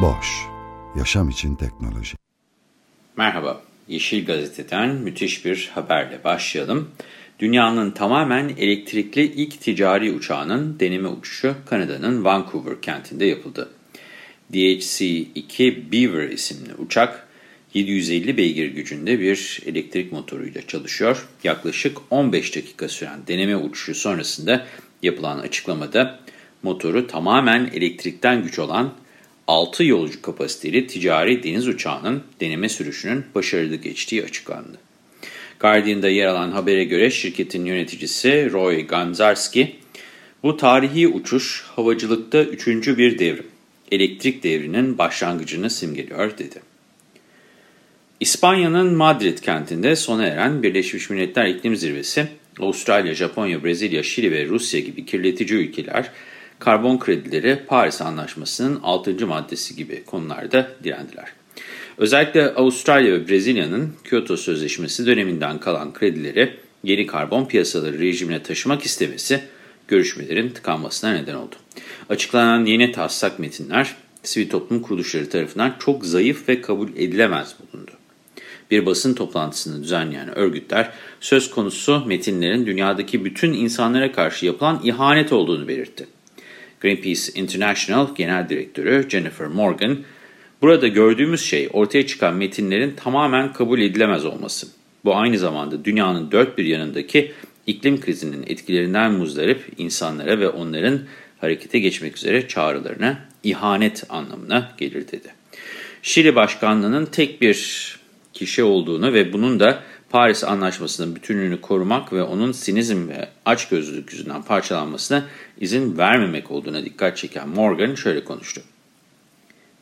Boş, yaşam için teknoloji. Merhaba, Yeşil Gazete'den müthiş bir haberle başlayalım. Dünyanın tamamen elektrikli ilk ticari uçağının deneme uçuşu Kanada'nın Vancouver kentinde yapıldı. DHC-2 Beaver isimli uçak 750 beygir gücünde bir elektrik motoruyla çalışıyor. Yaklaşık 15 dakika süren deneme uçuşu sonrasında yapılan açıklamada motoru tamamen elektrikten güç olan 6 yolcu kapasiteli ticari deniz uçağının deneme sürüşünün başarılı geçtiği açıklandı. Guardian'da yer alan habere göre şirketin yöneticisi Roy Ganzarski, bu tarihi uçuş havacılıkta üçüncü bir devrim, elektrik devrinin başlangıcını simgeliyor dedi. İspanya'nın Madrid kentinde sona eren Birleşmiş Milletler İklim Zirvesi, Avustralya, Japonya, Brezilya, Şili ve Rusya gibi kirletici ülkeler, karbon kredileri Paris Anlaşması'nın 6. maddesi gibi konularda direndiler. Özellikle Avustralya ve Brezilya'nın Kyoto Sözleşmesi döneminden kalan kredileri yeni karbon piyasaları rejimine taşımak istemesi görüşmelerin tıkanmasına neden oldu. Açıklanan yeni taslak metinler sivil toplum kuruluşları tarafından çok zayıf ve kabul edilemez bulundu. Bir basın toplantısını düzenleyen örgütler söz konusu metinlerin dünyadaki bütün insanlara karşı yapılan ihanet olduğunu belirtti. Greenpeace International Genel Direktörü Jennifer Morgan, burada gördüğümüz şey ortaya çıkan metinlerin tamamen kabul edilemez olması. Bu aynı zamanda dünyanın dört bir yanındaki iklim krizinin etkilerinden muzdarip insanlara ve onların harekete geçmek üzere çağrılarına ihanet anlamına gelir dedi. Şili Başkanlığı'nın tek bir kişi olduğunu ve bunun da Paris Anlaşması'nın bütünlüğünü korumak ve onun sinizm ve açgözlülük yüzünden parçalanmasına izin vermemek olduğuna dikkat çeken Morgan şöyle konuştu.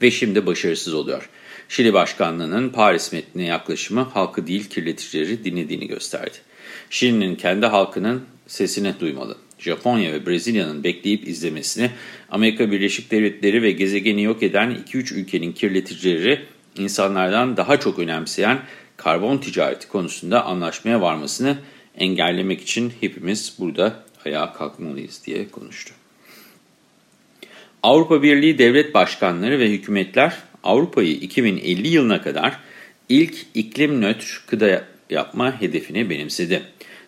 Ve şimdi başarısız oluyor. Şili Başkanlığı'nın Paris metnine yaklaşımı halkı değil kirleticileri dinlediğini gösterdi. Şili'nin kendi halkının sesini duymalı. Japonya ve Brezilya'nın bekleyip izlemesini, Amerika Birleşik Devletleri ve gezegeni yok eden 2-3 ülkenin kirleticileri insanlardan daha çok önemseyen karbon ticareti konusunda anlaşmaya varmasını engellemek için hepimiz burada ayağa kalkmalıyız diye konuştu. Avrupa Birliği devlet başkanları ve hükümetler Avrupa'yı 2050 yılına kadar ilk iklim nötr kıta yapma hedefini benimsedi.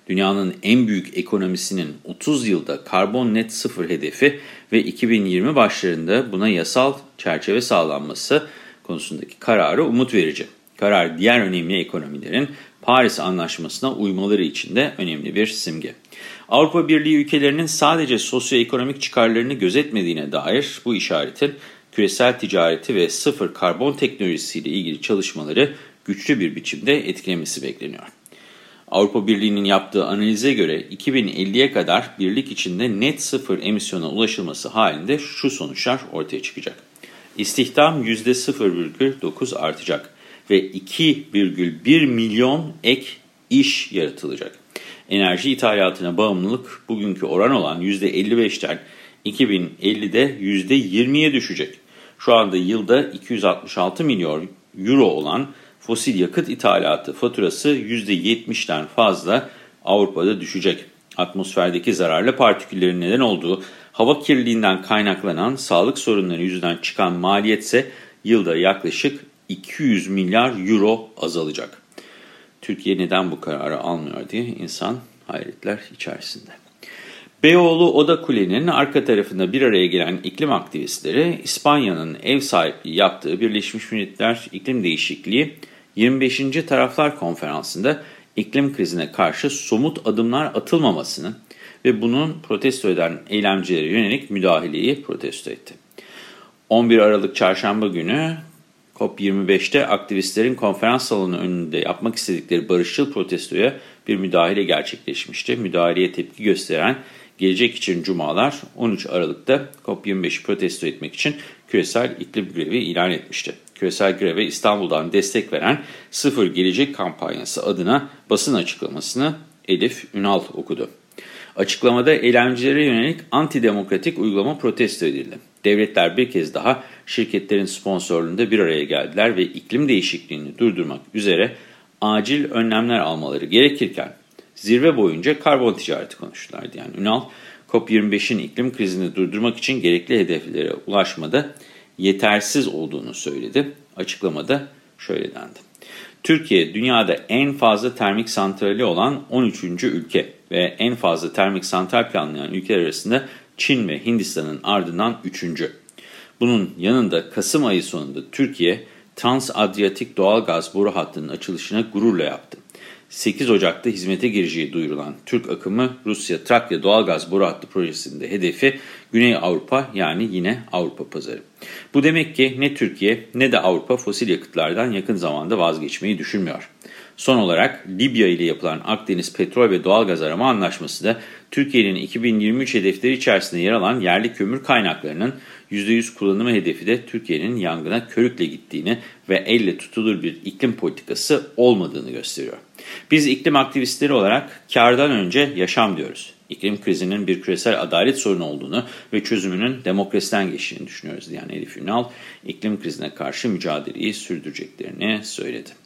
Dünyanın en büyük ekonomisinin 30 yılda karbon net sıfır hedefi ve 2020 başlarında buna yasal çerçeve sağlanması konusundaki kararı umut verici. Karar diğer önemli ekonomilerin Paris Anlaşması'na uymaları için de önemli bir simge. Avrupa Birliği ülkelerinin sadece sosyoekonomik çıkarlarını gözetmediğine dair bu işaretin küresel ticareti ve sıfır karbon teknolojisiyle ilgili çalışmaları güçlü bir biçimde etkilemesi bekleniyor. Avrupa Birliği'nin yaptığı analize göre 2050'ye kadar birlik içinde net sıfır emisyona ulaşılması halinde şu sonuçlar ortaya çıkacak. İstihdam %0,9 artacak ve 2,1 milyon ek iş yaratılacak. Enerji ithalatına bağımlılık bugünkü oran olan %55'ten 2050'de %20'ye düşecek. Şu anda yılda 266 milyon euro olan fosil yakıt ithalatı faturası %70'den fazla Avrupa'da düşecek. Atmosferdeki zararlı partiküllerin neden olduğu hava kirliliğinden kaynaklanan sağlık sorunları yüzünden çıkan maliyetse yılda yaklaşık 200 milyar euro azalacak. Türkiye neden bu kararı almıyor diye insan hayretler içerisinde. Beyoğlu Oda Kule'nin arka tarafında bir araya gelen iklim aktivistleri İspanya'nın ev sahipliği yaptığı Birleşmiş Milletler İklim Değişikliği 25. Taraflar Konferansı'nda iklim krizine karşı somut adımlar atılmamasını ve bunun protesto eden eylemcilere yönelik müdahaleyi protesto etti. 11 Aralık Çarşamba günü COP25'te aktivistlerin konferans salonu önünde yapmak istedikleri barışçıl protestoya bir müdahale gerçekleşmişti. Müdahaleye tepki gösteren Gelecek için Cumalar 13 Aralık'ta COP25'i protesto etmek için küresel iklim grevi ilan etmişti. Küresel greve İstanbul'dan destek veren Sıfır Gelecek kampanyası adına basın açıklamasını Elif Ünal okudu. Açıklamada eylemcilere yönelik antidemokratik uygulama protesto edildi. Devletler bir kez daha şirketlerin sponsorluğunda bir araya geldiler ve iklim değişikliğini durdurmak üzere acil önlemler almaları gerekirken zirve boyunca karbon ticareti konuştulardı. Yani Ünal, COP25'in iklim krizini durdurmak için gerekli hedeflere ulaşmada yetersiz olduğunu söyledi. Açıklamada şöyle dendi. Türkiye dünyada en fazla termik santrali olan 13. ülke ve en fazla termik santral planlayan ülkeler arasında Çin ve Hindistan'ın ardından 3. Bunun yanında Kasım ayı sonunda Türkiye Trans-Adriyatik doğalgaz boru hattının açılışına gururla yaptı. 8 Ocak'ta hizmete gireceği duyurulan Türk akımı Rusya Trakya doğalgaz boru hattı projesinde hedefi Güney Avrupa yani yine Avrupa pazarı. Bu demek ki ne Türkiye ne de Avrupa fosil yakıtlardan yakın zamanda vazgeçmeyi düşünmüyor. Son olarak Libya ile yapılan Akdeniz petrol ve doğalgaz arama anlaşması da Türkiye'nin 2023 hedefleri içerisinde yer alan yerli kömür kaynaklarının %100 kullanımı hedefi de Türkiye'nin yangına körükle gittiğini ve elle tutulur bir iklim politikası olmadığını gösteriyor. Biz iklim aktivistleri olarak kardan önce yaşam diyoruz. İklim krizinin bir küresel adalet sorunu olduğunu ve çözümünün demokrasiden geçtiğini düşünüyoruz diyen Elif Ünal, iklim krizine karşı mücadeleyi sürdüreceklerini söyledi.